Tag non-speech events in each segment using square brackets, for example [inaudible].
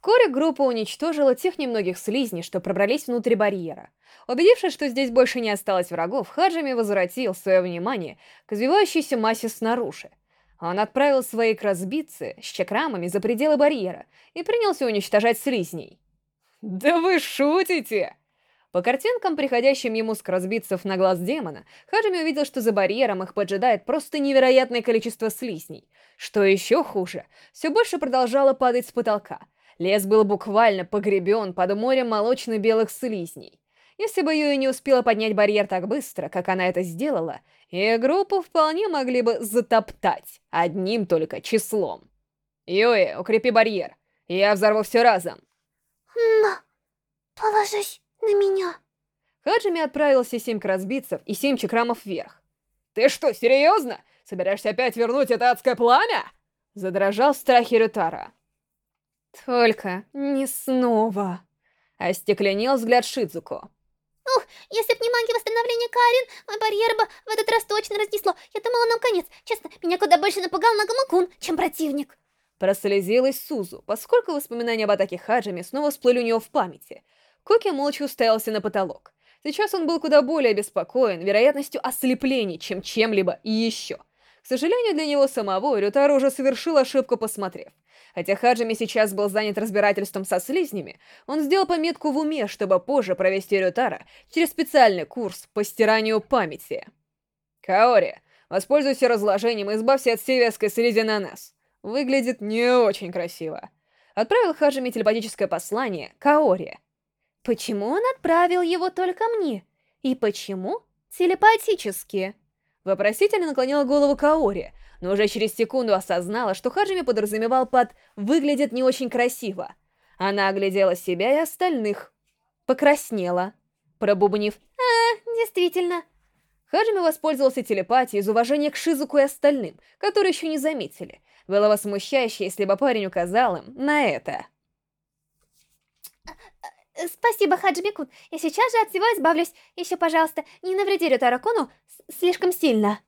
Вскоре группа уничтожила тех немногих слизней, что пробрались внутрь барьера. Убедившись, что здесь больше не осталось врагов, Хаджими возвратил свое внимание к извивающейся массе снаружи. Он отправил свои кразбицы с чакрамами за пределы барьера и принялся уничтожать слизней. «Да вы шутите!» По картинкам, приходящим ему с кразбитцев на глаз демона, Хаджими увидел, что за барьером их поджидает просто невероятное количество слизней. Что еще хуже, все больше продолжало падать с потолка. Лес был буквально погребен под морем молочно-белых слизней. Если бы Юи не успела поднять барьер так быстро, как она это сделала, и группу вполне могли бы затоптать одним только числом. «Юи, укрепи барьер, я взорву все разом». Но, положись на меня. Хаджими отправился семь красбитцев и семь чакрамов вверх. «Ты что, серьезно? Собираешься опять вернуть это адское пламя?» Задрожал в страхе Рютара. «Только не снова!» Остекленел взгляд Шидзуко. Ух, если б не магия восстановления Карин, мой барьер бы в этот раз точно разнесло. Я думала, нам конец. Честно, меня куда больше напугал Нагамакун, чем противник. Прослезилась Сузу, поскольку воспоминания об атаке Хаджими снова всплыли у него в памяти. Коки молча уставился на потолок. Сейчас он был куда более беспокоен вероятностью ослеплений, чем чем-либо и еще. К сожалению для него самого, Рютаро уже совершил ошибку, посмотрев. Хотя Хаджими сейчас был занят разбирательством со слизнями, он сделал пометку в уме, чтобы позже провести Рютара через специальный курс по стиранию памяти. «Каори, воспользуйся разложением и избавься от северской слизи на нас. Выглядит не очень красиво». Отправил Хаджими телепатическое послание Каори. Почему он отправил его только мне? И почему телепатически? Вопросительно наклонила голову Каори, но уже через секунду осознала, что Хаджими подразумевал под «выглядит не очень красиво». Она оглядела себя и остальных. Покраснела, пробубнив «А, действительно». Хаджими воспользовался телепатией из уважения к Шизуку и остальным, которые еще не заметили. Было бы смущающе, если бы парень указал им на это. Спасибо, Хаджими-кун. Я сейчас же от всего избавлюсь. Еще, пожалуйста, не навреди Рютаракуну слишком сильно.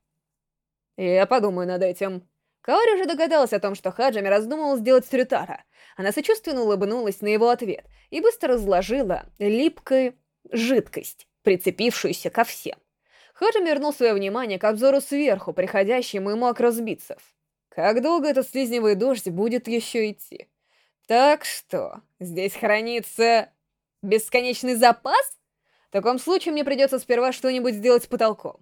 Я подумаю над этим. Каори уже догадалась о том, что Хаджими раздумывал сделать с Рютара. Она сочувственно улыбнулась на его ответ и быстро разложила липкую жидкость, прицепившуюся ко всем. Хаджими вернул свое внимание к обзору сверху, приходящему ему от разбитцев. Как долго этот слизневый дождь будет еще идти? Так что, здесь хранится бесконечный запас? В таком случае мне придется сперва что-нибудь сделать с потолком.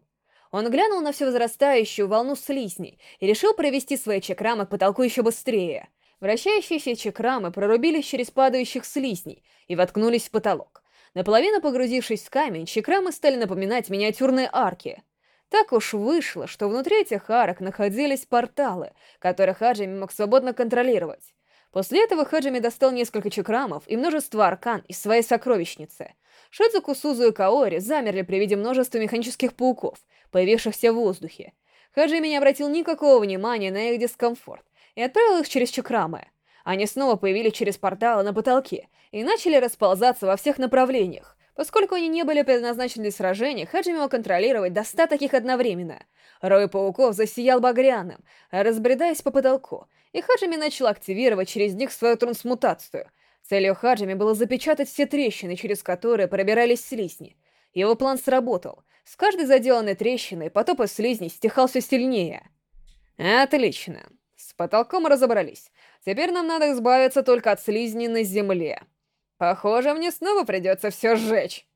Он глянул на всю возрастающую волну слизней и решил провести свои чакрамы к потолку еще быстрее. Вращающиеся чакрамы прорубились через падающих слизней и воткнулись в потолок. Наполовину погрузившись в камень, чакрамы стали напоминать миниатюрные арки. Так уж вышло, что внутри этих арок находились порталы, которые Хаджими мог свободно контролировать. После этого Хаджими достал несколько чакрамов и множество аркан из своей сокровищницы. Шидзуку, Сузу и Каори замерли при виде множества механических пауков, появившихся в воздухе. Хаджими не обратил никакого внимания на их дискомфорт и отправил их через чакрамы. Они снова появились через порталы на потолке и начали расползаться во всех направлениях. Поскольку они не были предназначены для сражения, Хаджими мог контролировать до ста таких одновременно. Рой пауков засиял багряным, разбредаясь по потолку, и Хаджими начал активировать через них свою трансмутацию. Целью Хаджими было запечатать все трещины, через которые пробирались слизни. Его план сработал. С каждой заделанной трещиной потоп из слизней стихал все сильнее. Отлично. С потолком разобрались. Теперь нам надо избавиться только от слизней на земле. Похоже, мне снова придется все сжечь.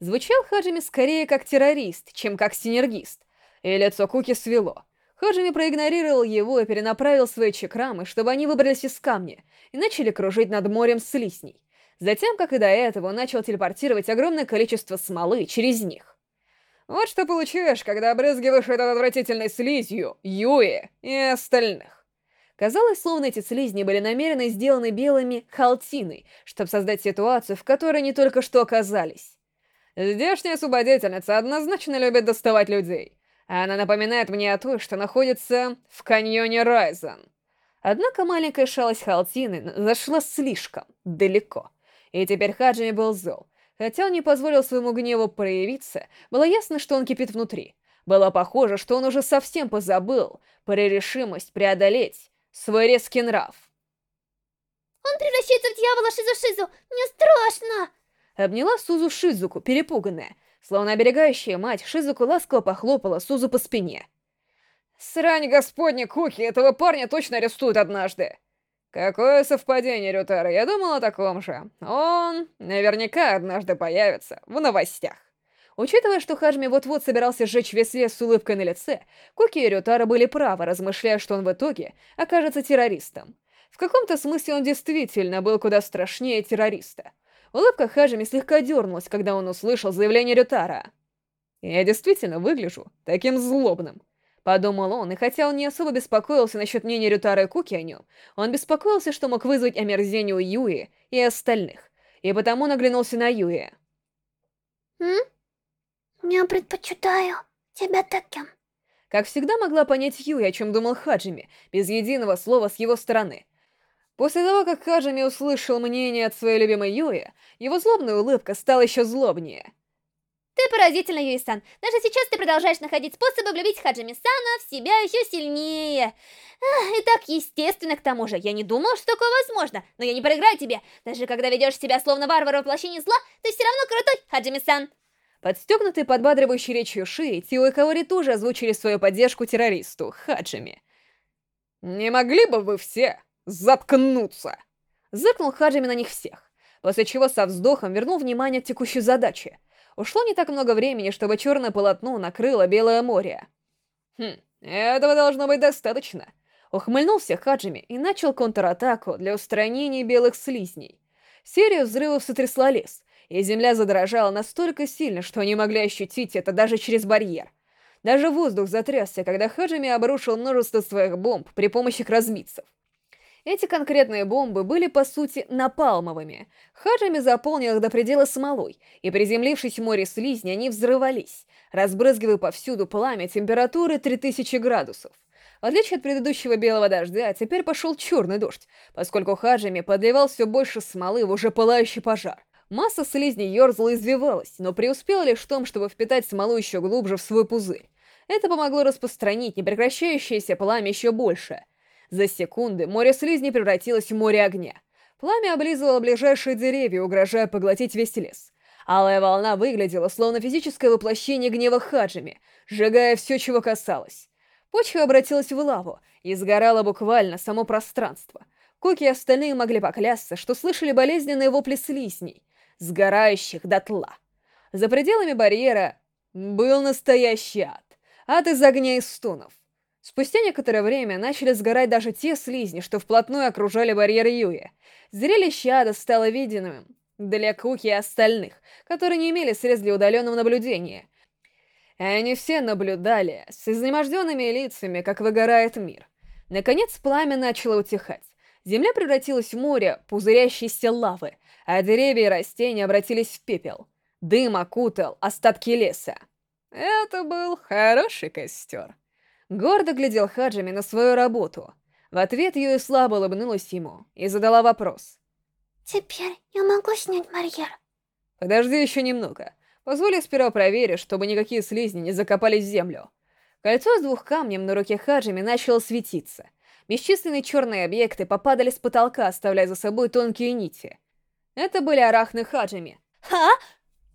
Звучал Хаджими скорее как террорист, чем как синергист. И лицо Куки свело. Хаджими проигнорировал его и перенаправил свои чакрамы, чтобы они выбрались из камня и начали кружить над морем слизней. Затем, как и до этого, он начал телепортировать огромное количество смолы через них. Вот что получаешь, когда обрызгиваешь этот отвратительной слизью, Юи и остальных. Казалось, словно эти слизни были намеренно сделаны белыми халтиной, чтобы создать ситуацию, в которой они только что оказались. Здешняя освободительница однозначно любит доставать людей. Она напоминает мне о той, что находится в каньоне Райзен. Однако маленькая шалость Халтины зашла слишком далеко. И теперь Хаджими был зол. Хотя он не позволил своему гневу проявиться, было ясно, что он кипит внутри. Было похоже, что он уже совсем позабыл про решимость преодолеть свой резкий нрав. Он превращается в дьявола Шизу-Шизу! Мне страшно! Обняла Сузу Шизуку, перепуганная. Словно оберегающая мать, Шизуку ласково похлопала Сузу по спине. «Срань господня Куки, этого парня точно арестуют однажды!» «Какое совпадение, Рютара, я думал о таком же. Он наверняка однажды появится в новостях». Учитывая, что Хаджми вот-вот собирался сжечь весь лес с улыбкой на лице, Куки и Рютара были правы, размышляя, что он в итоге окажется террористом. В каком-то смысле он действительно был куда страшнее террориста. Улыбка Хаджими слегка дернулась, когда он услышал заявление Рютара. «Я действительно выгляжу таким злобным», Подумал он, и хотя он не особо беспокоился насчет мнения Рютара и Куки о нем, он беспокоился, что мог вызвать омерзение у Юи и остальных, и потому наглянулся на Юи. «М? Я предпочитаю тебя таким». Как всегда могла понять Юи, о чем думал Хаджими, без единого слова с его стороны. После того, как Хаджими услышал мнение от своей любимой Юи, его злобная улыбка стала еще злобнее. Ты поразительно, Юи-сан. Даже сейчас ты продолжаешь находить способы влюбить Хаджими-сана в себя еще сильнее. И так естественно, к тому же. Я не думал, что такое возможно, но я не проиграю тебе. Даже когда ведешь себя словно варвар воплощение зла, ты все равно крутой, Хаджими-сан. Подстегнутый подбадривающей речью Ши, Тио и Каори тоже озвучили свою поддержку террористу, Хаджими. «Не могли бы вы все заткнуться?» Зыркнул Хаджими на них всех, после чего со вздохом вернул внимание к текущей задаче — Ушло не так много времени, чтобы черное полотно накрыло Белое море. Хм, этого должно быть достаточно. Ухмыльнулся Хаджими и начал контратаку для устранения белых слизней. Серия взрывов сотрясла лес, и земля задрожала настолько сильно, что они могли ощутить это даже через барьер. Даже воздух затрясся, когда Хаджими обрушил множество своих бомб при помощи кразмитцев. Эти конкретные бомбы были, по сути, напалмовыми. Хаджами заполнил их до предела смолой, и приземлившись в море слизни, они взрывались, разбрызгивая повсюду пламя температуры 3000 градусов. В отличие от предыдущего белого дождя, теперь пошел черный дождь, поскольку Хаджами подливал все больше смолы в уже пылающий пожар. Масса слизни ерзала и извивалась, но преуспела лишь в том, чтобы впитать смолу еще глубже в свой пузырь. Это помогло распространить непрекращающееся пламя еще больше — за секунды море слизни превратилось в море огня. Пламя облизывало ближайшие деревья, угрожая поглотить весь лес. Алая волна выглядела, словно физическое воплощение гнева Хаджими, сжигая все, чего касалось. Почва обратилась в лаву, и сгорало буквально само пространство. Куки и остальные могли поклясться, что слышали болезненные вопли слизней, сгорающих дотла. За пределами барьера был настоящий ад. Ад из огня и стунов. Спустя некоторое время начали сгорать даже те слизни, что вплотную окружали барьер Юи. Зрелище ада стало виденным для Куки и остальных, которые не имели средств для удаленного наблюдения. И они все наблюдали с изнеможденными лицами, как выгорает мир. Наконец пламя начало утихать. Земля превратилась в море пузырящейся лавы, а деревья и растения обратились в пепел. Дым окутал остатки леса. Это был хороший костер. Гордо глядел Хаджими на свою работу. В ответ Юи слабо улыбнулась ему и задала вопрос. «Теперь я могу снять барьер?» «Подожди еще немного. Позволь я сперва проверю, чтобы никакие слизни не закопались в землю». Кольцо с двух камнем на руке Хаджими начало светиться. Бесчисленные черные объекты попадали с потолка, оставляя за собой тонкие нити. Это были арахны Хаджими. «Ха!»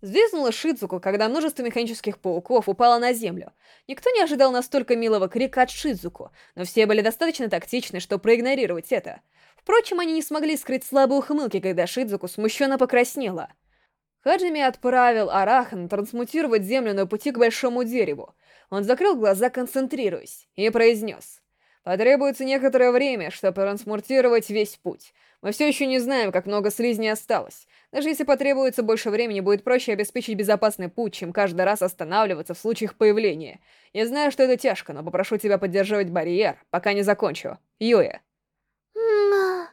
Взвизгнула Шидзуку, когда множество механических пауков упало на землю. Никто не ожидал настолько милого крика от Шидзуку, но все были достаточно тактичны, чтобы проигнорировать это. Впрочем, они не смогли скрыть слабые ухмылки, когда Шидзуку смущенно покраснела. Хаджими отправил Арахан трансмутировать землю на пути к большому дереву. Он закрыл глаза, концентрируясь, и произнес. «Потребуется некоторое время, чтобы трансмутировать весь путь. Мы все еще не знаем, как много слизней осталось. Даже если потребуется больше времени, будет проще обеспечить безопасный путь, чем каждый раз останавливаться в случаях появления. Я знаю, что это тяжко, но попрошу тебя поддерживать барьер, пока не закончу. Юя. Но...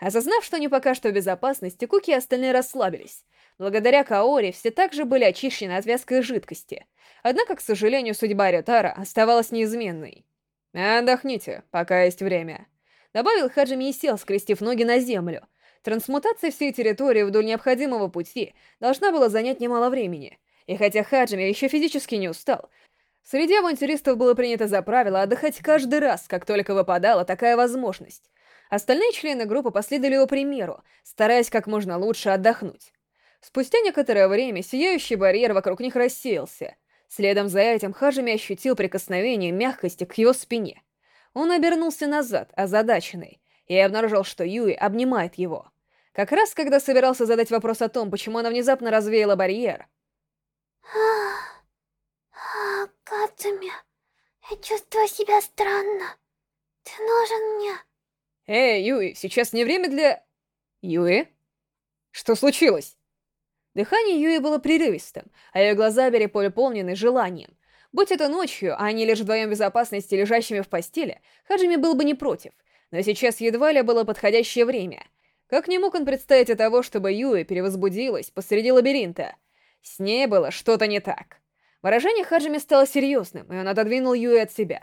Осознав, что они пока что в безопасности, Куки и остальные расслабились. Благодаря Каори все также были очищены от вязкой жидкости. Однако, к сожалению, судьба Рютара оставалась неизменной. «Отдохните, пока есть время», Добавил Хаджими и сел, скрестив ноги на землю. Трансмутация всей территории вдоль необходимого пути должна была занять немало времени. И хотя Хаджими еще физически не устал, среди авантюристов было принято за правило отдыхать каждый раз, как только выпадала такая возможность. Остальные члены группы последовали его примеру, стараясь как можно лучше отдохнуть. Спустя некоторое время сияющий барьер вокруг них рассеялся. Следом за этим Хаджими ощутил прикосновение мягкости к его спине. Он обернулся назад, озадаченный, и обнаружил, что Юи обнимает его. Как раз когда собирался задать вопрос о том, почему она внезапно развеяла барьер. Кацуми, я чувствую себя странно. Ты нужен мне. Эй, Юи, сейчас не время для... Юи? Что случилось? Дыхание Юи было прерывистым, а ее глаза были переполнены желанием. Будь это ночью, а они лишь вдвоем в безопасности лежащими в постели, Хаджими был бы не против. Но сейчас едва ли было подходящее время. Как не мог он представить о того, чтобы Юи перевозбудилась посреди лабиринта? С ней было что-то не так. Выражение Хаджими стало серьезным, и он отодвинул Юи от себя.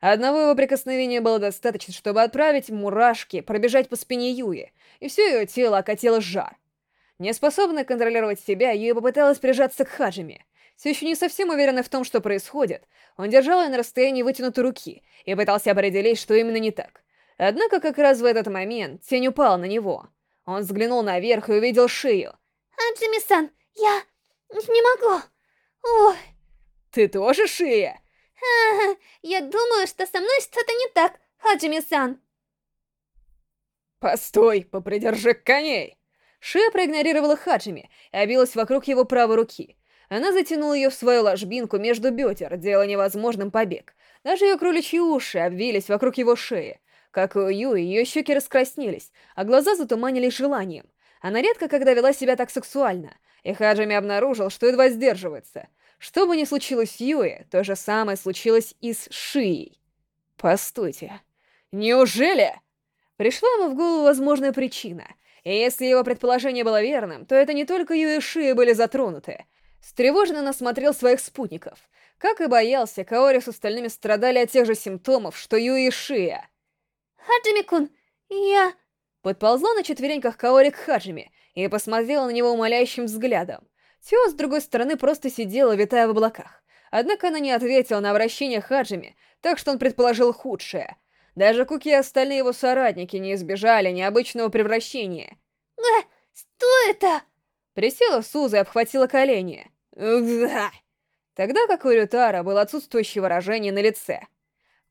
Одного его прикосновения было достаточно, чтобы отправить мурашки пробежать по спине Юи, и все ее тело окатило жар. Неспособная контролировать себя, Юи попыталась прижаться к Хаджими. Все еще не совсем уверенный в том, что происходит, он держал ее на расстоянии вытянутой руки и пытался определить, что именно не так. Однако как раз в этот момент тень упала на него. Он взглянул наверх и увидел шею. Хаджими-сан, я не могу. Ой. Ты тоже шея? Ха я думаю, что со мной что-то не так, Хаджими-сан. Постой, попридержи коней. Шея проигнорировала Хаджими и обилась вокруг его правой руки. Она затянула ее в свою ложбинку между бедер, делая невозможным побег. Даже ее кроличьи уши обвились вокруг его шеи. Как и у Юи, ее щеки раскраснелись, а глаза затуманились желанием. Она редко когда вела себя так сексуально, и Хаджими обнаружил, что едва сдерживается. Что бы ни случилось с Юи, то же самое случилось и с Шией. Постойте, неужели? Пришла ему в голову возможная причина — и если его предположение было верным, то это не только Ю и Шия были затронуты. Встревоженно насмотрел своих спутников. Как и боялся, Каори с остальными страдали от тех же симптомов, что Ю и Шия. «Хаджими-кун, я...» Подползла на четвереньках Каори к Хаджими и посмотрела на него умоляющим взглядом. Тё, с другой стороны, просто сидела, витая в облаках. Однако она не ответила на обращение Хаджими, так что он предположил худшее — даже Куки и остальные его соратники не избежали необычного превращения. «Э, что это?» Присела Суза и обхватила колени. Тогда как у Рютара было отсутствующее выражение на лице.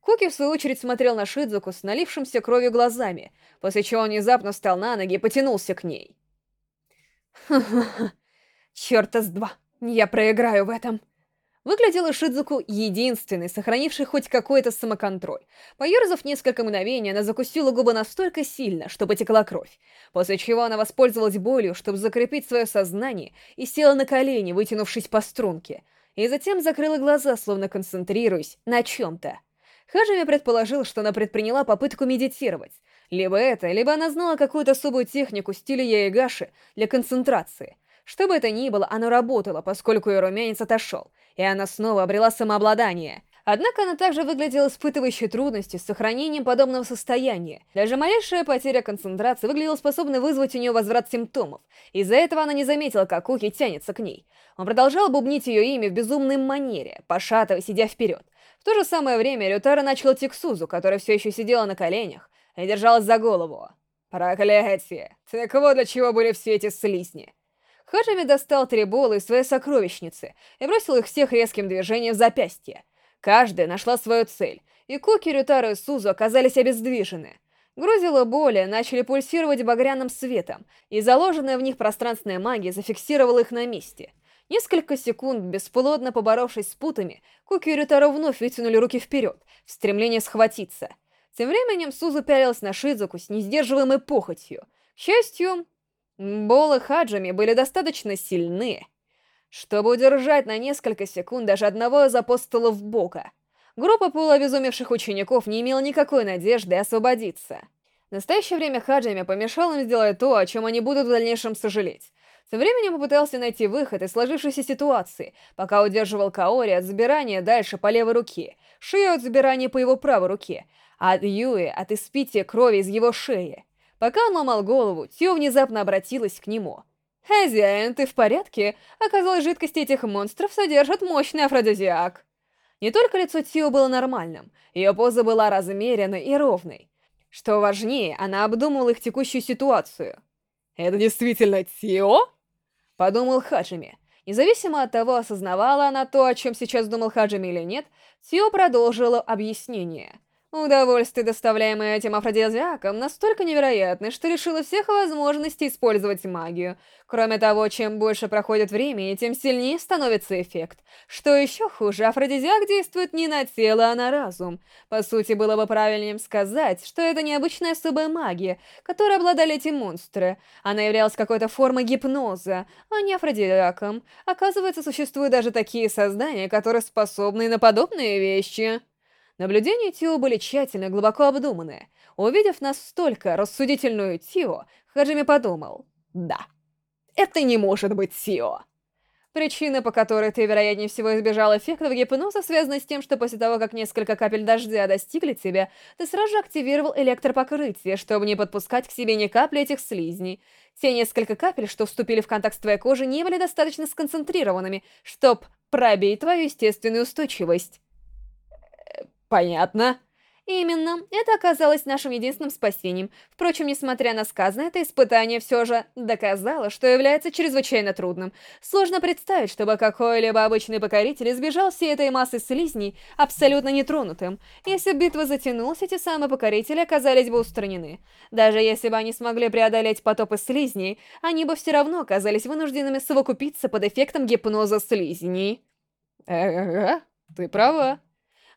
Куки, в свою очередь, смотрел на Шидзуку с налившимся кровью глазами, после чего он внезапно встал на ноги и потянулся к ней. [laughs] «Ха-ха-ха, черта с два, я проиграю в этом!» Выглядела Шидзуку единственной, сохранившей хоть какой-то самоконтроль. Поерзав несколько мгновений, она закусила губы настолько сильно, что потекла кровь, после чего она воспользовалась болью, чтобы закрепить свое сознание, и села на колени, вытянувшись по струнке, и затем закрыла глаза, словно концентрируясь на чем-то. Хажими предположил, что она предприняла попытку медитировать. Либо это, либо она знала какую-то особую технику стиля Яегаши для концентрации. Что бы это ни было, оно работало, поскольку ее румянец отошел — и она снова обрела самообладание. Однако она также выглядела испытывающей трудности с сохранением подобного состояния. Даже малейшая потеря концентрации выглядела способной вызвать у нее возврат симптомов. Из-за этого она не заметила, как Куки тянется к ней. Он продолжал бубнить ее имя в безумной манере, пошатываясь, сидя вперед. В то же самое время Рютара начала Тиксузу, которая все еще сидела на коленях и держалась за голову. «Проклятие! Так вот для чего были все эти слизни!» Хаджими достал три бола из своей сокровищницы и бросил их всех резким движением в запястье. Каждая нашла свою цель, и Коки, Рютару и Сузу оказались обездвижены. Грузила боли начали пульсировать багряным светом, и заложенная в них пространственная магия зафиксировала их на месте. Несколько секунд, бесплодно поборовшись с путами, Куки и Рютару вновь вытянули руки вперед, в стремлении схватиться. Тем временем Сузу пялилась на Шидзуку с несдерживаемой похотью. К счастью, Болы Хаджами были достаточно сильны, чтобы удержать на несколько секунд даже одного из апостолов Бога. Группа полуобезумевших учеников не имела никакой надежды освободиться. В настоящее время Хаджами помешал им сделать то, о чем они будут в дальнейшем сожалеть. Тем временем попытался найти выход из сложившейся ситуации, пока удерживал Каори от забирания дальше по левой руке, Шию от забирания по его правой руке, а Юи от испития крови из его шеи. Пока он ломал голову, Тио внезапно обратилась к нему. «Хозяин, ты в порядке? Оказалось, жидкости этих монстров содержат мощный афродизиак». Не только лицо Тио было нормальным, ее поза была размеренной и ровной. Что важнее, она обдумывала их текущую ситуацию. «Это действительно Тио?» — подумал Хаджими. Независимо от того, осознавала она то, о чем сейчас думал Хаджими или нет, Тио продолжила объяснение. Удовольствие, доставляемое этим афродизиаком, настолько невероятно, что лишило всех возможностей использовать магию. Кроме того, чем больше проходит времени, тем сильнее становится эффект. Что еще хуже, афродизиак действует не на тело, а на разум. По сути, было бы правильнее сказать, что это необычная особая магия, которой обладали эти монстры. Она являлась какой-то формой гипноза, а не афродизиаком. Оказывается, существуют даже такие создания, которые способны на подобные вещи. Наблюдения Тио были тщательно, глубоко обдуманные. Увидев настолько рассудительную Тио, Хаджими подумал, «Да, это не может быть Тио». Причина, по которой ты, вероятнее всего, избежал эффектов гипноза, связана с тем, что после того, как несколько капель дождя достигли тебя, ты сразу же активировал электропокрытие, чтобы не подпускать к себе ни капли этих слизней. Те несколько капель, что вступили в контакт с твоей кожей, не были достаточно сконцентрированными, чтобы пробить твою естественную устойчивость. Понятно. Именно. Это оказалось нашим единственным спасением. Впрочем, несмотря на сказанное, это испытание все же доказало, что является чрезвычайно трудным. Сложно представить, чтобы какой-либо обычный покоритель избежал всей этой массы слизней абсолютно нетронутым. Если битва затянулась, эти самые покорители оказались бы устранены. Даже если бы они смогли преодолеть потопы слизней, они бы все равно оказались вынужденными совокупиться под эффектом гипноза слизней. Ага, ты права.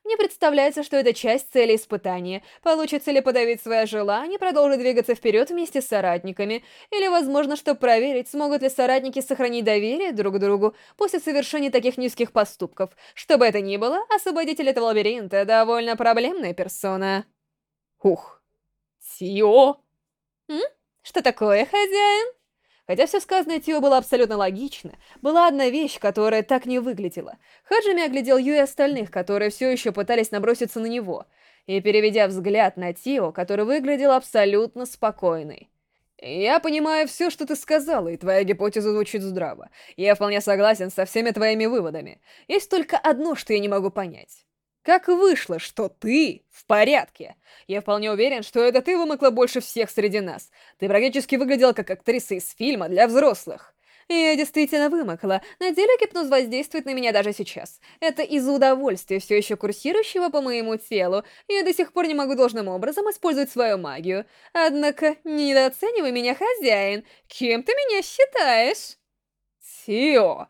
Мне представляется, что это часть цели испытания. Получится ли подавить свое желание, продолжить двигаться вперед вместе с соратниками, или, возможно, чтобы проверить, смогут ли соратники сохранить доверие друг к другу после совершения таких низких поступков. Что бы это ни было, освободитель этого лабиринта — довольно проблемная персона. Ух. Тио. М? Что такое, хозяин? Хотя все сказанное Тио было абсолютно логично, была одна вещь, которая так не выглядела. Хаджими оглядел Ю и остальных, которые все еще пытались наброситься на него, и, переведя взгляд на Тио, который выглядел абсолютно спокойный. «Я понимаю все, что ты сказала, и твоя гипотеза звучит здраво. Я вполне согласен со всеми твоими выводами. Есть только одно, что я не могу понять. Как вышло, что ты в порядке? Я вполне уверен, что это ты вымыкла больше всех среди нас. Ты практически выглядела как актриса из фильма для взрослых. Я действительно вымокла. На деле гипноз воздействует на меня даже сейчас. Это из-за удовольствия, все еще курсирующего по моему телу. Я до сих пор не могу должным образом использовать свою магию. Однако, не недооценивай меня, хозяин. Кем ты меня считаешь? Тио.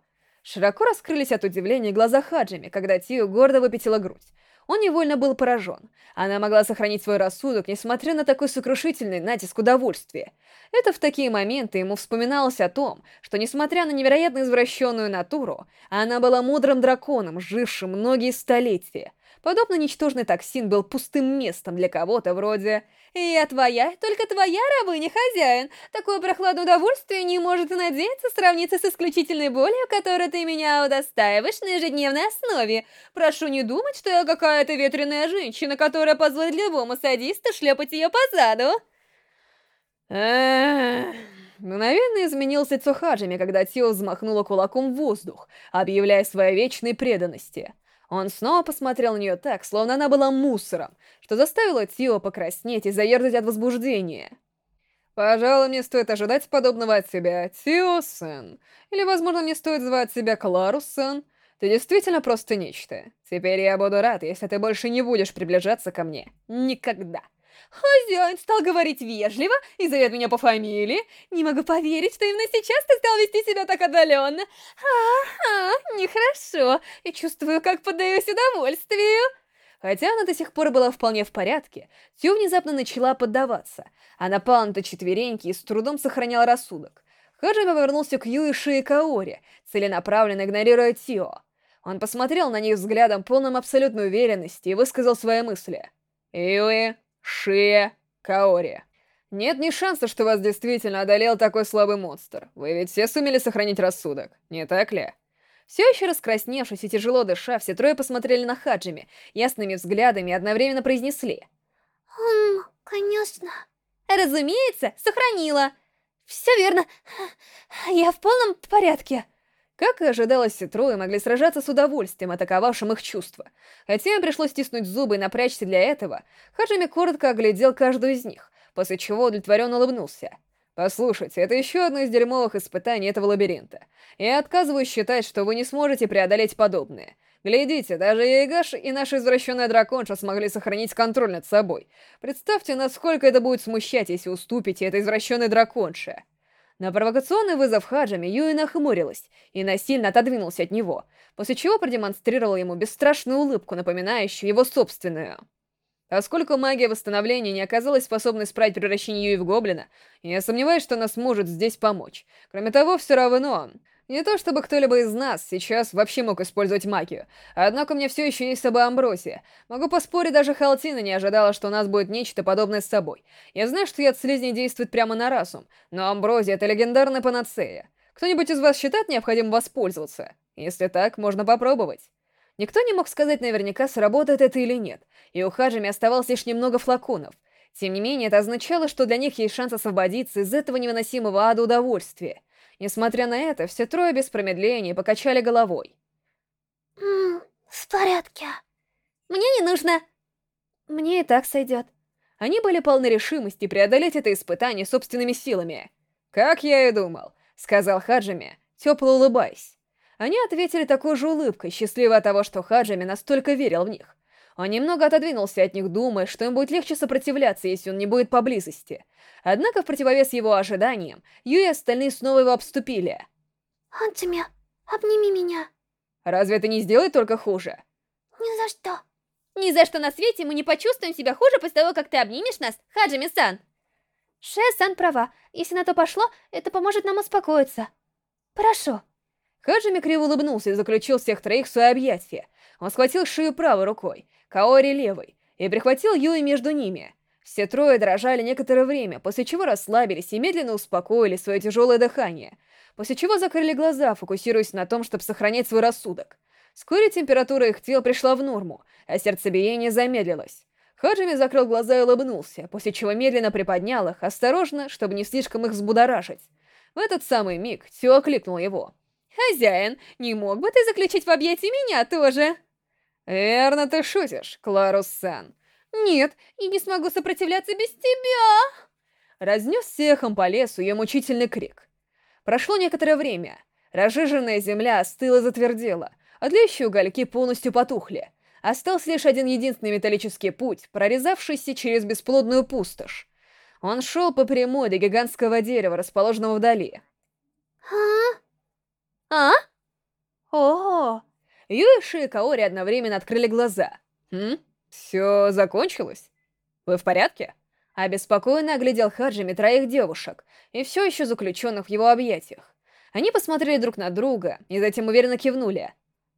Широко раскрылись от удивления глаза Хаджими, когда Тио гордо выпятила грудь. Он невольно был поражен. Она могла сохранить свой рассудок, несмотря на такой сокрушительный натиск удовольствия. Это в такие моменты ему вспоминалось о том, что, несмотря на невероятно извращенную натуру, она была мудрым драконом, жившим многие столетия. Подобно ничтожный токсин был пустым местом для кого-то вроде «Я твоя, только твоя рабыня, хозяин. Такое прохладное удовольствие не может надеяться сравниться с исключительной болью, которой ты меня удостаиваешь на ежедневной основе. Прошу не думать, что я какая-то ветреная женщина, которая позволит любому садисту шлепать ее по заду». Мгновенно изменился лицо Хаджими, когда Тио взмахнула кулаком в воздух, объявляя своей вечной преданности. Он снова посмотрел на нее так, словно она была мусором, что заставило Тио покраснеть и заерзать от возбуждения. «Пожалуй, мне стоит ожидать подобного от тебя, Тио-сэн. Или, возможно, мне стоит звать себя Кларус-сэн. Ты действительно просто нечто. Теперь я буду рад, если ты больше не будешь приближаться ко мне. Никогда». Хозяин стал говорить вежливо и зовет меня по фамилии. Не могу поверить, что именно сейчас ты стал вести себя так отдаленно. А, а, нехорошо. Я чувствую, как поддаюсь удовольствию. Хотя она до сих пор была вполне в порядке, Тю внезапно начала поддаваться. Она пала на четвереньки и с трудом сохраняла рассудок. Хаджи повернулся к Юиши и Каори, целенаправленно игнорируя Тио. Он посмотрел на них взглядом, полным абсолютной уверенности, и высказал свои мысли. «Юи, Шия Каори. Нет ни шанса, что вас действительно одолел такой слабый монстр. Вы ведь все сумели сохранить рассудок, не так ли? Все еще раскрасневшись и тяжело дыша, все трое посмотрели на Хаджими, ясными взглядами и одновременно произнесли. «Хм, конечно». «Разумеется, сохранила». «Все верно. Я в полном порядке». Как и ожидалось, трое могли сражаться с удовольствием, атаковавшим их чувства. Хотя им пришлось стиснуть зубы и напрячься для этого, Хаджими коротко оглядел каждую из них, после чего удовлетворенно улыбнулся. «Послушайте, это еще одно из дерьмовых испытаний этого лабиринта. Я отказываюсь считать, что вы не сможете преодолеть подобное. Глядите, даже Яйгаш и наша извращенная драконша смогли сохранить контроль над собой. Представьте, насколько это будет смущать, если уступите этой извращенной драконше». На провокационный вызов Хаджами Юи нахмурилась и насильно отодвинулся от него, после чего продемонстрировала ему бесстрашную улыбку, напоминающую его собственную. Поскольку магия восстановления не оказалась способной справить превращение Юи в гоблина, я сомневаюсь, что она сможет здесь помочь. Кроме того, все равно, не то чтобы кто-либо из нас сейчас вообще мог использовать магию, однако у меня все еще есть с собой Амбросия. Могу поспорить, даже Халтина не ожидала, что у нас будет нечто подобное с собой. Я знаю, что яд слизней действует прямо на разум, но Амброзия — это легендарная панацея. Кто-нибудь из вас считает необходимым воспользоваться? Если так, можно попробовать. Никто не мог сказать наверняка, сработает это или нет, и у Хаджими оставалось лишь немного флаконов. Тем не менее, это означало, что для них есть шанс освободиться из этого невыносимого ада удовольствия. Несмотря на это, все трое без промедления покачали головой. Ммм, в порядке. Мне не нужно. Мне и так сойдет. Они были полны решимости преодолеть это испытание собственными силами. «Как я и думал», — сказал Хаджими, тепло улыбаясь. Они ответили такой же улыбкой, счастливы от того, что Хаджими настолько верил в них. Он немного отодвинулся от них, думая, что им будет легче сопротивляться, если он не будет поблизости. Однако, в противовес его ожиданиям, Ю и остальные снова его обступили. «Антими, обними меня». «Разве это не сделает только хуже?» «Ни за что». «Ни за что на свете мы не почувствуем себя хуже после того, как ты обнимешь нас, Хаджими-сан». Ше-сан права. Если на то пошло, это поможет нам успокоиться. Прошу. Хаджими криво улыбнулся и заключил всех троих в свои объятия. Он схватил шею правой рукой, Каори левой, и прихватил Юи между ними. Все трое дрожали некоторое время, после чего расслабились и медленно успокоили свое тяжелое дыхание, после чего закрыли глаза, фокусируясь на том, чтобы сохранять свой рассудок. Вскоре температура их тел пришла в норму, а сердцебиение замедлилось. Хаджими закрыл глаза и улыбнулся, после чего медленно приподнял их, осторожно, чтобы не слишком их взбудоражить. В этот самый миг Тё окликнул его. «Хозяин, не мог бы ты заключить в объятии меня тоже?» «Верно ты шутишь, Кларус-сан». «Нет, я не смогу сопротивляться без тебя!» Разнес эхом по лесу ее мучительный крик. Прошло некоторое время. Разжиженная земля остыла и затвердела, а тлеющие угольки полностью потухли. Остался лишь один единственный металлический путь, прорезавшийся через бесплодную пустошь. Он шел по прямой до гигантского дерева, расположенного вдали. «А? А? О, Юэши и Каори одновременно открыли глаза. «Хм? Все закончилось? Вы в порядке?» Обеспокоенно оглядел Хаджими троих девушек и все еще заключенных в его объятиях. Они посмотрели друг на друга и затем уверенно кивнули.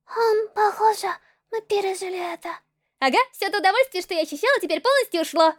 «Хм, похоже, мы пережили это». «Ага, все то удовольствие, что я ощущала, теперь полностью ушло».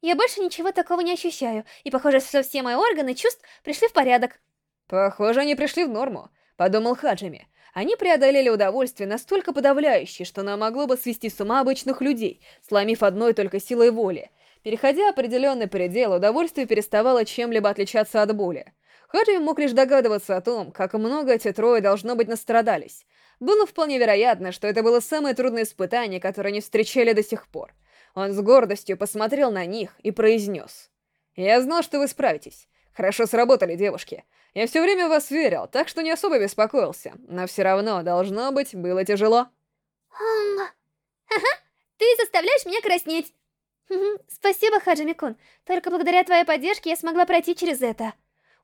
Я больше ничего такого не ощущаю, и похоже, что все мои органы чувств пришли в порядок. Похоже, они пришли в норму, подумал Хаджими. Они преодолели удовольствие настолько подавляющее, что оно могло бы свести с ума обычных людей, сломив одной только силой воли. Переходя определенный предел, удовольствие переставало чем-либо отличаться от боли. Харви мог лишь догадываться о том, как много эти трое, должно быть, настрадались. Было вполне вероятно, что это было самое трудное испытание, которое они встречали до сих пор. Он с гордостью посмотрел на них и произнес. «Я знал, что вы справитесь. Хорошо сработали, девушки. Я все время в вас верил, так что не особо беспокоился. Но все равно, должно быть, было тяжело. Ага, ты заставляешь меня краснеть. Спасибо, Хаджими-кун. Только благодаря твоей поддержке я смогла пройти через это.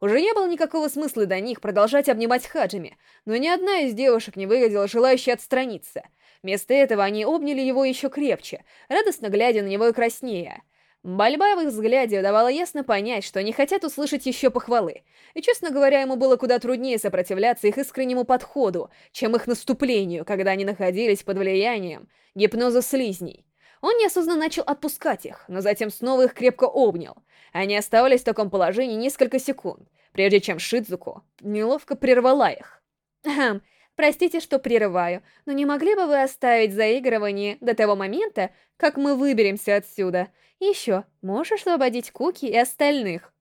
Уже не было никакого смысла до них продолжать обнимать Хаджими, но ни одна из девушек не выглядела желающей отстраниться. Вместо этого они обняли его еще крепче, радостно глядя на него и краснея. Мольба в их взгляде давала ясно понять, что они хотят услышать еще похвалы, и, честно говоря, ему было куда труднее сопротивляться их искреннему подходу, чем их наступлению, когда они находились под влиянием гипноза слизней. Он неосознанно начал отпускать их, но затем снова их крепко обнял. Они оставались в таком положении несколько секунд, прежде чем Шидзуку неловко прервала их. «Хм, простите, что прерываю, но не могли бы вы оставить заигрывание до того момента, как мы выберемся отсюда?» еще, можешь освободить Куки и остальных?»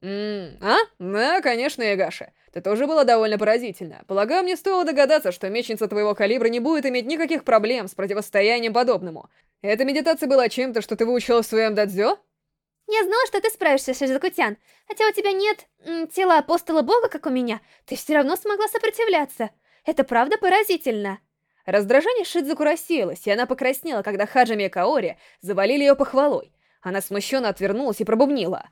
Ммм, а? Да, конечно, Ягаши. Ты тоже была довольно поразительна. Полагаю, мне стоило догадаться, что мечница твоего калибра не будет иметь никаких проблем с противостоянием подобному. Эта медитация была чем-то, что ты выучила в своем дадзё? Я знала, что ты справишься, Шизакутян. Хотя у тебя нет м, тела апостола бога, как у меня, ты все равно смогла сопротивляться. Это правда поразительно. Раздражение Шидзуку рассеялось, и она покраснела, когда Хаджами и Каори завалили ее похвалой. Она смущенно отвернулась и пробубнила.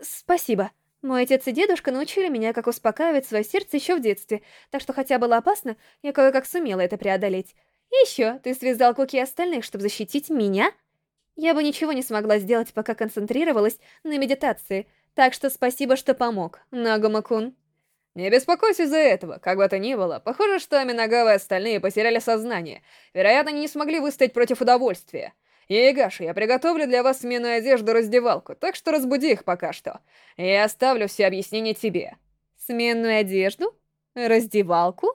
«Спасибо. Мой отец и дедушка научили меня, как успокаивать свое сердце еще в детстве, так что хотя было опасно, я кое-как сумела это преодолеть. И еще, ты связал Куки и остальных, чтобы защитить меня?» Я бы ничего не смогла сделать, пока концентрировалась на медитации, так что спасибо, что помог, Нагума-кун. Не беспокойся из-за этого, как бы то ни было. Похоже, что Аминагава и остальные потеряли сознание. Вероятно, они не смогли выстоять против удовольствия. Яйгаши, я приготовлю для вас сменную одежду раздевалку, так что разбуди их пока что. Я оставлю все объяснения тебе. Сменную одежду? Раздевалку?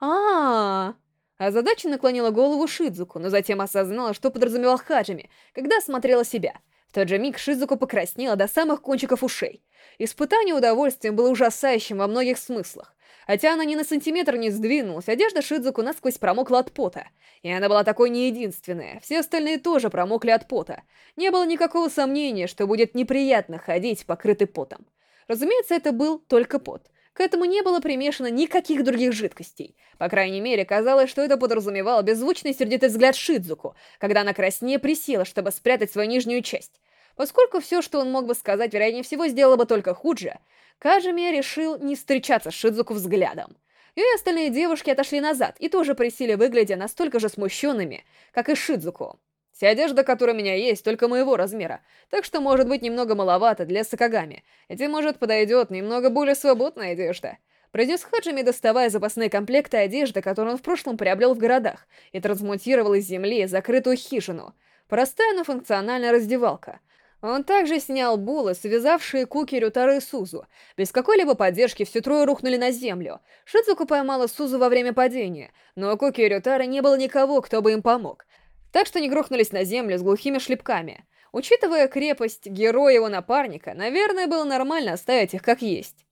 А, -а, -а. А задача наклонила голову Шидзуку, но затем осознала, что подразумевал Хаджими, когда осмотрела себя. В тот же миг Шидзуку покраснела до самых кончиков ушей. Испытание удовольствием было ужасающим во многих смыслах. Хотя она ни на сантиметр не сдвинулась, одежда Шидзуку насквозь промокла от пота. И она была такой не единственная, все остальные тоже промокли от пота. Не было никакого сомнения, что будет неприятно ходить, покрытый потом. Разумеется, это был только пот. К этому не было примешано никаких других жидкостей. По крайней мере, казалось, что это подразумевало беззвучный сердитый взгляд Шидзуку, когда она краснее присела, чтобы спрятать свою нижнюю часть. Поскольку все, что он мог бы сказать, вероятнее всего, сделало бы только хуже, Кажеми решил не встречаться с Шидзуку взглядом. И остальные девушки отошли назад и тоже присели, выглядя настолько же смущенными, как и Шидзуку. Вся одежда, которая у меня есть, только моего размера, так что может быть немного маловато для Сакагами. Этим, может, подойдет немного более свободная одежда. Произнес Хаджими, доставая запасные комплекты одежды, которые он в прошлом приобрел в городах, и трансмутировал из земли закрытую хижину. Простая, но функциональная раздевалка. Он также снял булы, связавшие Куки, Рютары и Сузу. Без какой-либо поддержки все трое рухнули на землю. Шицуку поймала Сузу во время падения, но у Куки и Рютары не было никого, кто бы им помог так что они грохнулись на землю с глухими шлепками. Учитывая крепость героя его напарника, наверное, было нормально оставить их как есть.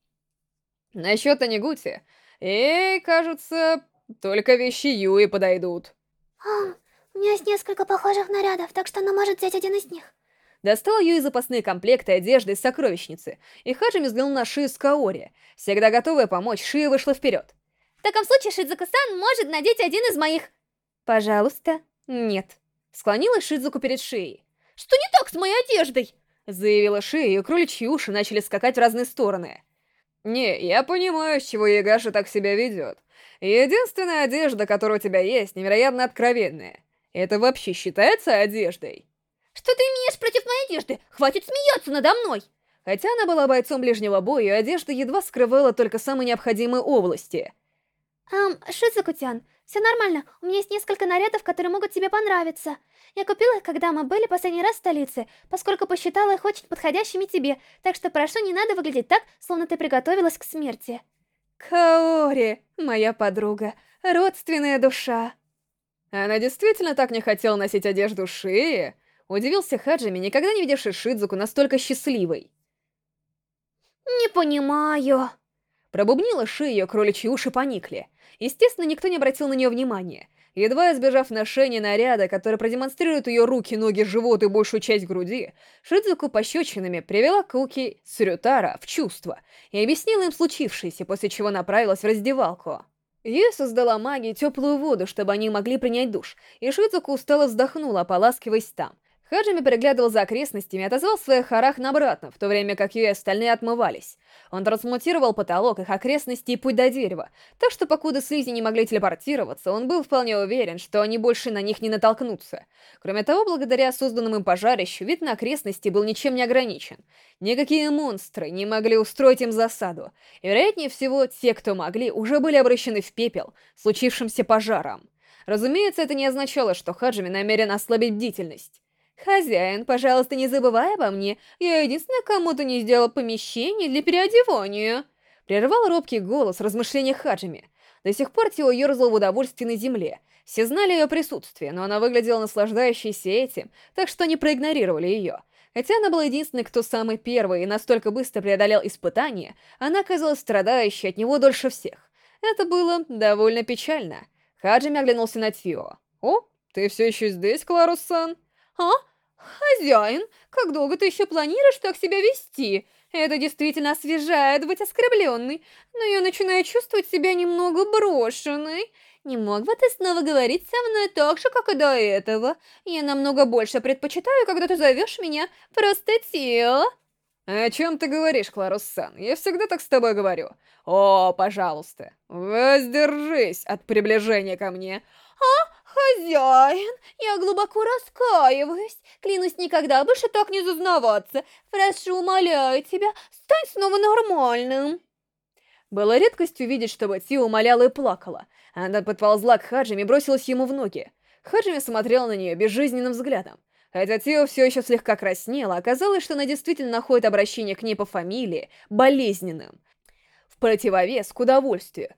Насчет Анигути, эй, кажется, только вещи Юи подойдут. А, у меня есть несколько похожих нарядов, так что она может взять один из них. Достал Юи запасные комплекты одежды из сокровищницы, и Хаджими взглянул на Шию с Каори. Всегда готовая помочь, Шия вышла вперед. В таком случае Шидзука-сан может надеть один из моих. Пожалуйста. «Нет». Склонила Шидзуку перед шеей. «Что не так с моей одеждой?» Заявила Шея, и кроличьи уши начали скакать в разные стороны. «Не, я понимаю, с чего Ягаша так себя ведет. Единственная одежда, которая у тебя есть, невероятно откровенная. Это вообще считается одеждой?» «Что ты имеешь против моей одежды? Хватит смеяться надо мной!» Хотя она была бойцом ближнего боя, одежда едва скрывала только самые необходимые области. «Эм, Шизуку-тян, все нормально, у меня есть несколько нарядов, которые могут тебе понравиться. Я купила их, когда мы были последний раз в столице, поскольку посчитала их очень подходящими тебе, так что прошу, не надо выглядеть так, словно ты приготовилась к смерти. Каори, моя подруга, родственная душа. Она действительно так не хотела носить одежду Шии? Удивился Хаджими, никогда не видевший Шидзуку настолько счастливой. Не понимаю. Пробубнила Ши, ее кроличьи уши поникли. Естественно, никто не обратил на нее внимания. Едва избежав ношения наряда, который продемонстрирует ее руки, ноги, живот и большую часть груди, Шидзуку пощечинами привела Куки Срютара в чувство и объяснила им случившееся, после чего направилась в раздевалку. Ей создала магия теплую воду, чтобы они могли принять душ, и Шидзуку устало вздохнула, ополаскиваясь там. Хаджими переглядывал за окрестностями и отозвал своих харах обратно, в то время как ее остальные отмывались. Он трансмутировал потолок, их окрестности и путь до дерева, так что покуда слизи не могли телепортироваться, он был вполне уверен, что они больше на них не натолкнутся. Кроме того, благодаря созданному им пожарищу, вид на окрестности был ничем не ограничен. Никакие монстры не могли устроить им засаду, и, вероятнее всего, те, кто могли, уже были обращены в пепел, случившимся пожаром. Разумеется, это не означало, что Хаджими намерен ослабить бдительность. «Хозяин, пожалуйста, не забывай обо мне. Я единственная кому-то не сделал помещение для переодевания». Прервал робкий голос размышления Хаджими. До сих пор Тио ерзал в удовольствии на земле. Все знали ее присутствие, но она выглядела наслаждающейся этим, так что они проигнорировали ее. Хотя она была единственной, кто самый первый и настолько быстро преодолел испытание, она оказалась страдающей от него дольше всех. Это было довольно печально. Хаджими оглянулся на Тио. «О, ты все еще здесь, Кларус-сан?» «А? Хозяин, как долго ты еще планируешь так себя вести? Это действительно освежает быть оскорбленной, но я начинаю чувствовать себя немного брошенной. Не мог бы ты снова говорить со мной так же, как и до этого? Я намного больше предпочитаю, когда ты зовешь меня просто Тио. О чем ты говоришь, Кларус-сан? Я всегда так с тобой говорю. О, пожалуйста, воздержись от приближения ко мне. А, хозяин, я глубоко раскаиваюсь. Клянусь никогда больше так не зазнаваться. Прошу, умоляю тебя, стань снова нормальным. Было редкостью видеть, чтобы Ти умоляла и плакала. Она подползла к Хаджиме и бросилась ему в ноги. Хаджими смотрел на нее безжизненным взглядом. Хотя Тио все еще слегка краснела, оказалось, что она действительно находит обращение к ней по фамилии болезненным. В противовес к удовольствию.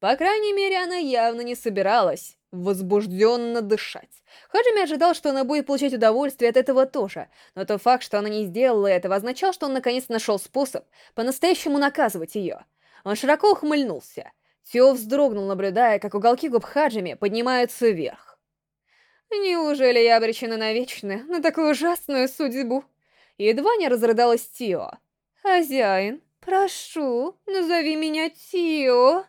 По крайней мере, она явно не собиралась возбужденно дышать. Хаджими ожидал, что она будет получать удовольствие от этого тоже, но тот факт, что она не сделала этого, означал, что он наконец нашел способ по-настоящему наказывать ее. Он широко ухмыльнулся. Тио вздрогнул, наблюдая, как уголки губ Хаджими поднимаются вверх. «Неужели я обречена на вечное, на такую ужасную судьбу?» Едва не разрыдалась Тио. «Хозяин, прошу, назови меня Тио!»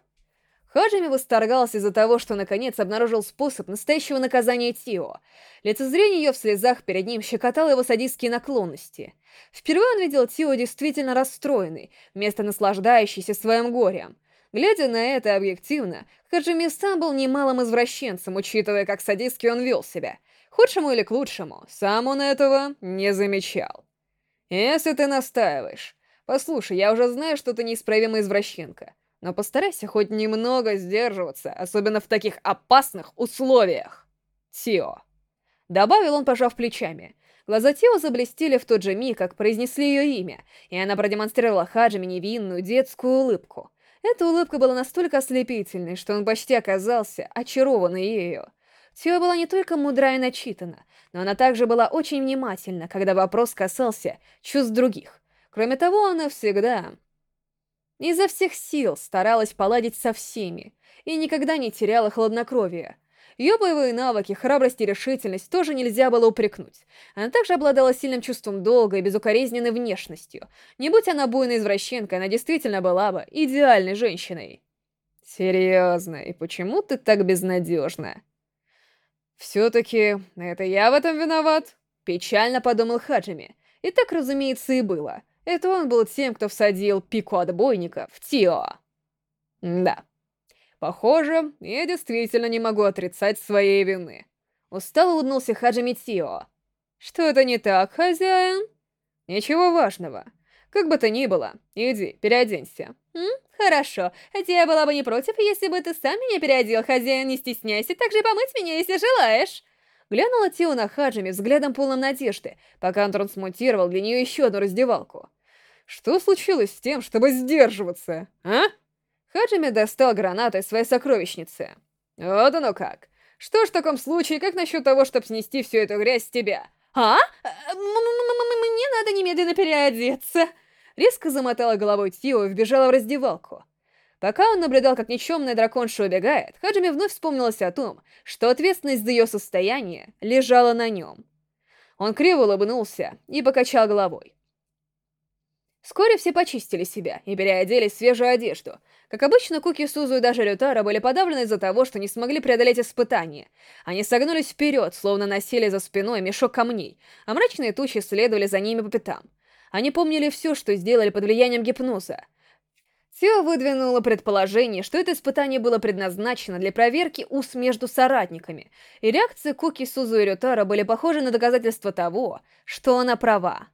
Хаджими восторгался из-за того, что наконец обнаружил способ настоящего наказания Тио. Лицезрение ее в слезах перед ним щекотало его садистские наклонности. Впервые он видел Тио действительно расстроенный, вместо наслаждающейся своим горем. Глядя на это объективно, Хаджими сам был немалым извращенцем, учитывая, как садистски он вел себя. Худшему или к лучшему, сам он этого не замечал. «Если ты настаиваешь... Послушай, я уже знаю, что ты неисправимая извращенка но постарайся хоть немного сдерживаться, особенно в таких опасных условиях. Тио. Добавил он, пожав плечами. Глаза Тио заблестели в тот же миг, как произнесли ее имя, и она продемонстрировала Хаджиме невинную детскую улыбку. Эта улыбка была настолько ослепительной, что он почти оказался очарован ею. Тио была не только мудра и начитана, но она также была очень внимательна, когда вопрос касался чувств других. Кроме того, она всегда Изо всех сил старалась поладить со всеми и никогда не теряла хладнокровия. Ее боевые навыки, храбрость и решительность тоже нельзя было упрекнуть. Она также обладала сильным чувством долга и безукоризненной внешностью. Не будь она буйной извращенкой, она действительно была бы идеальной женщиной. Серьезно, и почему ты так безнадежна? Все-таки это я в этом виноват? Печально подумал Хаджими. И так, разумеется, и было. Это он был тем, кто всадил пику отбойника в Тио. Да. Похоже, я действительно не могу отрицать своей вины. Устало улыбнулся Хаджими Тио. Что-то не так, хозяин? Ничего важного. Как бы то ни было, иди, переоденься. М? Хорошо, хотя я была бы не против, если бы ты сам меня переодел, хозяин, не стесняйся, также помыть меня, если желаешь. Глянула Тио на Хаджими взглядом полным надежды, пока он трансмутировал для нее еще одну раздевалку. Что случилось с тем, чтобы сдерживаться, а? Хаджими достал гранату из своей сокровищницы. Вот оно как. Что ж в таком случае, как насчет того, чтобы снести всю эту грязь с тебя? А? Мне надо немедленно переодеться. Резко замотала головой Тио и вбежала в раздевалку. Пока он наблюдал, как никчемная драконша убегает, Хаджими вновь вспомнилось о том, что ответственность за ее состояние лежала на нем. Он криво улыбнулся и покачал головой. Вскоре все почистили себя и переоделись в свежую одежду. Как обычно, Куки, Сузу и даже Рютара были подавлены из-за того, что не смогли преодолеть испытание. Они согнулись вперед, словно носили за спиной мешок камней, а мрачные тучи следовали за ними по пятам. Они помнили все, что сделали под влиянием гипноза. Сио выдвинуло предположение, что это испытание было предназначено для проверки уз между соратниками, и реакции Куки, Сузу и Рютара были похожи на доказательство того, что она права.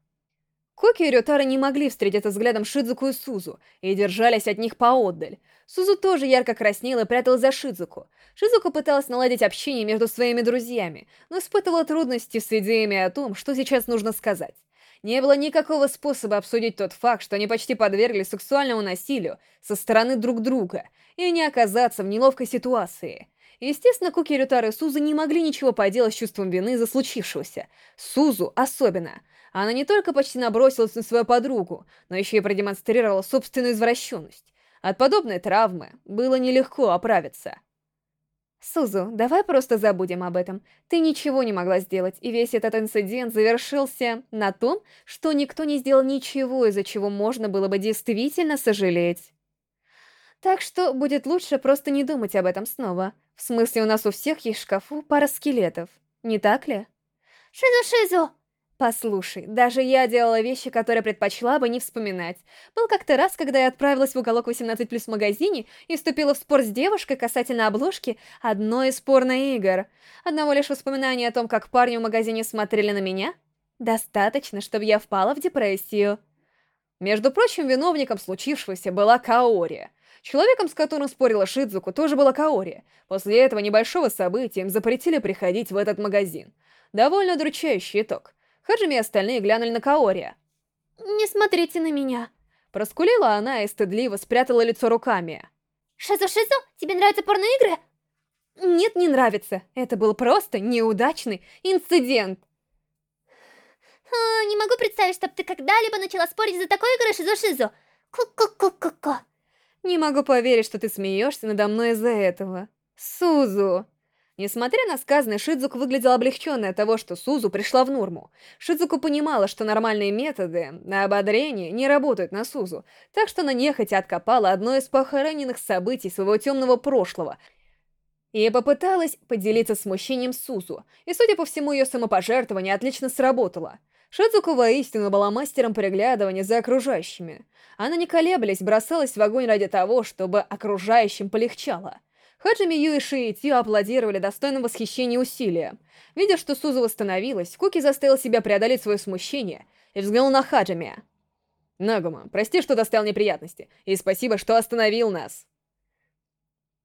Коки и Рютара не могли встретиться взглядом Шидзуку и Сузу, и держались от них поотдаль. Сузу тоже ярко краснела и пряталась за Шидзуку. Шидзуку пыталась наладить общение между своими друзьями, но испытывала трудности с идеями о том, что сейчас нужно сказать. Не было никакого способа обсудить тот факт, что они почти подверглись сексуальному насилию со стороны друг друга, и не оказаться в неловкой ситуации. Естественно, Куки, Рютара и Сузу не могли ничего поделать с чувством вины за случившегося. Сузу особенно — Она не только почти набросилась на свою подругу, но еще и продемонстрировала собственную извращенность. От подобной травмы было нелегко оправиться. Сузу, давай просто забудем об этом. Ты ничего не могла сделать, и весь этот инцидент завершился на том, что никто не сделал ничего, из-за чего можно было бы действительно сожалеть. Так что будет лучше просто не думать об этом снова. В смысле, у нас у всех есть в шкафу пара скелетов, не так ли? Шизу-шизу! Послушай, даже я делала вещи, которые предпочла бы не вспоминать. Был как-то раз, когда я отправилась в уголок 18 плюс магазине и вступила в спор с девушкой касательно обложки одной из порно-игр. Одного лишь воспоминания о том, как парни в магазине смотрели на меня, достаточно, чтобы я впала в депрессию. Между прочим, виновником случившегося была Каори. Человеком, с которым спорила Шидзуку, тоже была Каори. После этого небольшого события им запретили приходить в этот магазин. Довольно удручающий итог. Хаджими и остальные глянули на Каори. «Не смотрите на меня!» Проскулила она и стыдливо спрятала лицо руками. «Шизу-шизу, тебе нравятся порноигры?» «Нет, не нравится. Это был просто неудачный инцидент». А, «Не могу представить, чтобы ты когда-либо начала спорить за такой игры Шизу-шизу. Ку-ку-ку-ку-ку». «Не могу поверить, что ты смеешься надо мной из-за этого. Сузу!» Несмотря на сказанное, Шидзуку выглядел облегченной от того, что Сузу пришла в норму. Шидзуку понимала, что нормальные методы на ободрение не работают на Сузу, так что она нехотя откопала одно из похороненных событий своего темного прошлого и попыталась поделиться смущением Сузу, и, судя по всему, ее самопожертвование отлично сработало. Шидзуку воистину была мастером приглядывания за окружающими. Она не колеблясь бросалась в огонь ради того, чтобы окружающим полегчало. Хаджими и Ши Тио аплодировали достойным восхищения усилия. Видя, что Сузу восстановилась, Куки заставил себя преодолеть свое смущение и взглянул на Хаджими. «Нагума, прости, что доставил неприятности, и спасибо, что остановил нас».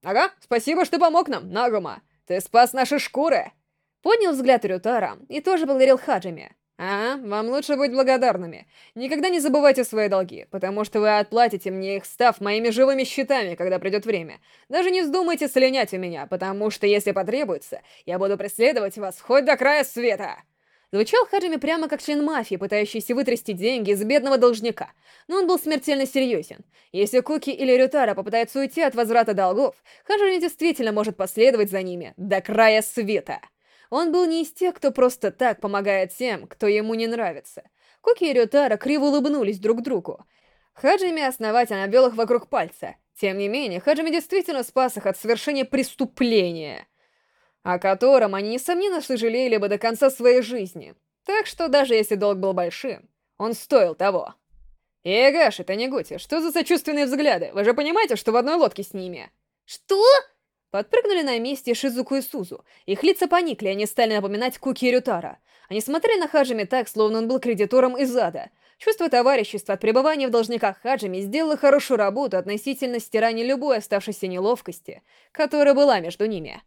«Ага, спасибо, что помог нам, Нагума. Ты спас наши шкуры!» Поднял взгляд Рютара и тоже благодарил Хаджими. А, вам лучше быть благодарными. Никогда не забывайте свои долги, потому что вы отплатите мне их, став моими живыми щитами, когда придет время. Даже не вздумайте слинять у меня, потому что, если потребуется, я буду преследовать вас хоть до края света!» Звучал Хаджими прямо как член мафии, пытающийся вытрясти деньги из бедного должника, но он был смертельно серьезен. Если Куки или Рютара попытаются уйти от возврата долгов, Хаджими действительно может последовать за ними до края света. Он был не из тех, кто просто так помогает тем, кто ему не нравится. Куки и Рютара криво улыбнулись друг другу. Хаджими основательно обвел их вокруг пальца. Тем не менее, Хаджими действительно спас их от совершения преступления, о котором они, несомненно, сожалели бы до конца своей жизни. Так что даже если долг был большим, он стоил того. «Эгаши, Танегути, что за сочувственные взгляды? Вы же понимаете, что в одной лодке с ними?» «Что?» Подпрыгнули на месте Шизуку и Сузу. Их лица поникли, они стали напоминать Куки и Рютара. Они смотрели на Хаджими так, словно он был кредитором из ада. Чувство товарищества от пребывания в должниках Хаджими сделало хорошую работу относительно стирания любой оставшейся неловкости, которая была между ними.